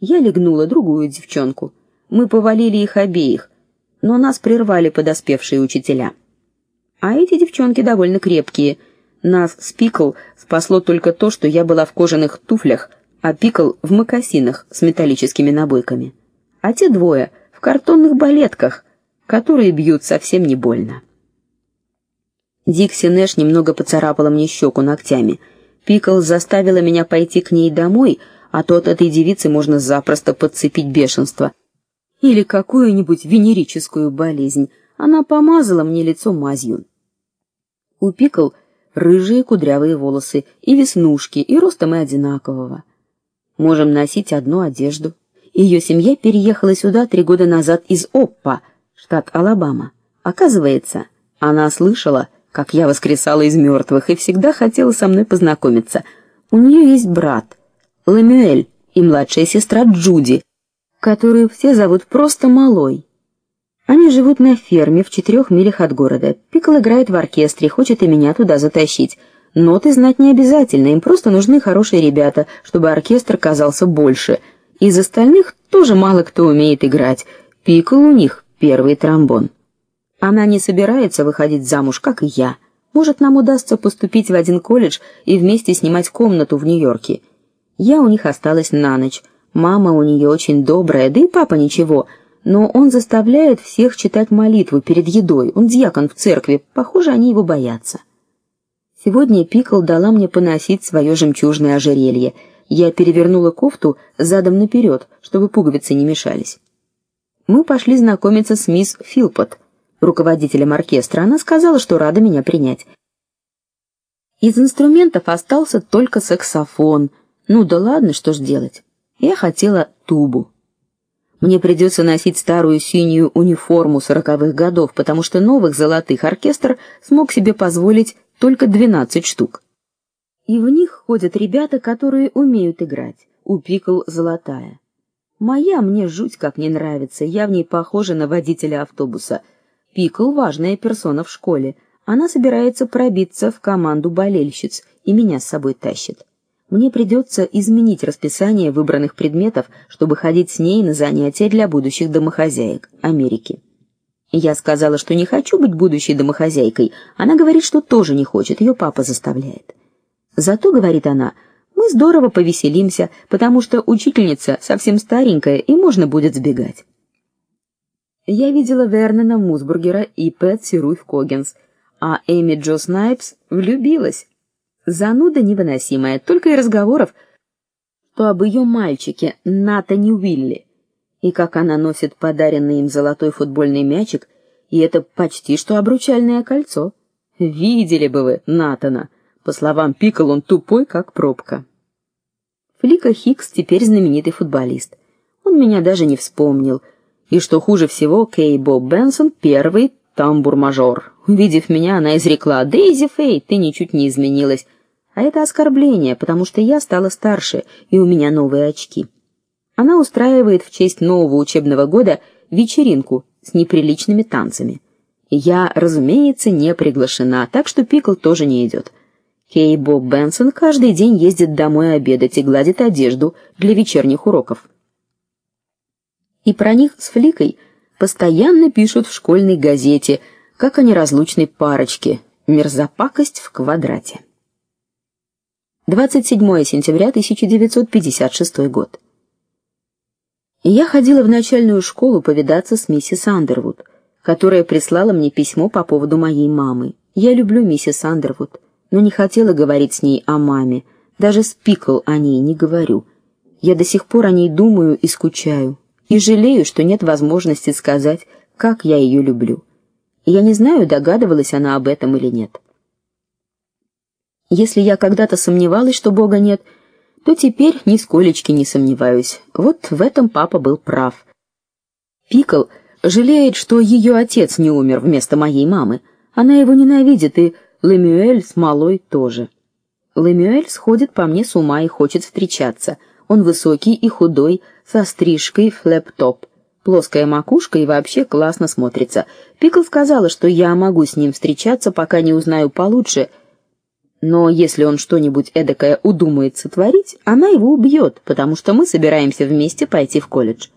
Я легнула другую девчонку. Мы повалили их обеих, но нас прервали подоспевшие учителя. А эти девчонки довольно крепкие. Нас с Пикл спасло только то, что я была в кожаных туфлях, а Пикл в мокасинах с металлическими набойками. А те двое в картонных балетках, которые бьют совсем не больно. Дикси Нэш немного поцарапала мне щеку ногтями. Пикл заставила меня пойти к ней домой, а то от этой девицы можно запросто подцепить бешенство или какую-нибудь венерическую болезнь. Она помазала мне лицо мазью. У Пикл рыжие кудрявые волосы и веснушки, и ростом мы одинакового. Можем носить одну одежду. Ее семья переехала сюда три года назад из Оппа, штат Алабама. Оказывается, она слышала, как я воскресала из мертвых и всегда хотела со мной познакомиться. У нее есть брат Ламюэль и младшая сестра Джуди, которую все зовут просто Малой. Они живут на ферме в четырех милях от города. Пикл играет в оркестре, хочет и меня туда затащить. Ноты знать не обязательно, им просто нужны хорошие ребята, чтобы оркестр казался больше. Из остальных тоже мало кто умеет играть. Пикл у них первый тромбон. Она не собирается выходить замуж, как и я. Может, нам удастся поступить в один колледж и вместе снимать комнату в Нью-Йорке. Я у них осталась на ночь. Мама у нее очень добрая, да и папа ничего, но он заставляет всех читать молитву перед едой. Он диакон в церкви, похоже, они его боятся. Сегодня Пикл дала мне поносить свое жемчужное ожерелье. Я перевернула кофту задом наперед, чтобы пуговицы не мешались. Мы пошли знакомиться с мисс Филпот, руководителем оркестра. Она сказала, что рада меня принять. Из инструментов остался только саксофон. Ну да ладно, что ж делать? Я хотела тубу. Мне придется носить старую синюю униформу сороковых годов, потому что новых золотых оркестр смог себе позволить только 12 штук. И в них ходят ребята, которые умеют играть. У Пикл золотая. Моя мне жуть как не нравится, я в ней похожа на водителя автобуса. Пикл важная персона в школе. Она собирается пробиться в команду болельщиц и меня с собой тащит. Мне придется изменить расписание выбранных предметов, чтобы ходить с ней на занятия для будущих домохозяек Америки. Я сказала, что не хочу быть будущей домохозяйкой. Она говорит, что тоже не хочет, ее папа заставляет. Зато, говорит она, мы здорово повеселимся, потому что учительница совсем старенькая, и можно будет сбегать. Я видела Вернона Мусбургера и Пэт Сируй Когенс, а Эми Джо Снайпс влюбилась. Зануда невыносимая, только и разговоров, что об ее мальчике Натане Уилли и как она носит подаренный им золотой футбольный мячик, и это почти что обручальное кольцо. Видели бы вы Натана. По словам Пикл, он тупой, как пробка. Флика Хикс теперь знаменитый футболист. Он меня даже не вспомнил. И что хуже всего, Кей Боб Бенсон первый тамбур-мажор. Увидев меня, она изрекла: "Дейзи Фей, ты ничуть не изменилась". А это оскорбление, потому что я стала старше, и у меня новые очки. Она устраивает в честь нового учебного года вечеринку с неприличными танцами. Я, разумеется, не приглашена, так что Пикл тоже не идет. Кей Боб Бенсон каждый день ездит домой обедать и гладит одежду для вечерних уроков. И про них с Фликой постоянно пишут в школьной газете, как о неразлучной парочке. Мерзопакость в квадрате. 27 сентября 1956 год. Я ходила в начальную школу повидаться с миссис Андервуд, которая прислала мне письмо по поводу моей мамы. Я люблю миссис Андервуд, но не хотела говорить с ней о маме, даже с Пикл о ней не говорю. Я до сих пор о ней думаю и скучаю, и жалею, что нет возможности сказать, как я ее люблю. я не знаю, догадывалась она об этом или нет. Если я когда-то сомневалась, что Бога нет, то теперь ни сколечки не сомневаюсь. Вот в этом папа был прав. Пикл жалеет, что ее отец не умер вместо моей мамы. Она его ненавидит, и Лемюэль с малой тоже. Лемюэль сходит по мне с ума и хочет встречаться. Он высокий и худой, со стрижкой флэп-топ. Плоская макушка и вообще классно смотрится. Пикл сказала, что я могу с ним встречаться, пока не узнаю получше, Но если он что-нибудь эдакое удумает сотворить, она его убьет, потому что мы собираемся вместе пойти в колледж.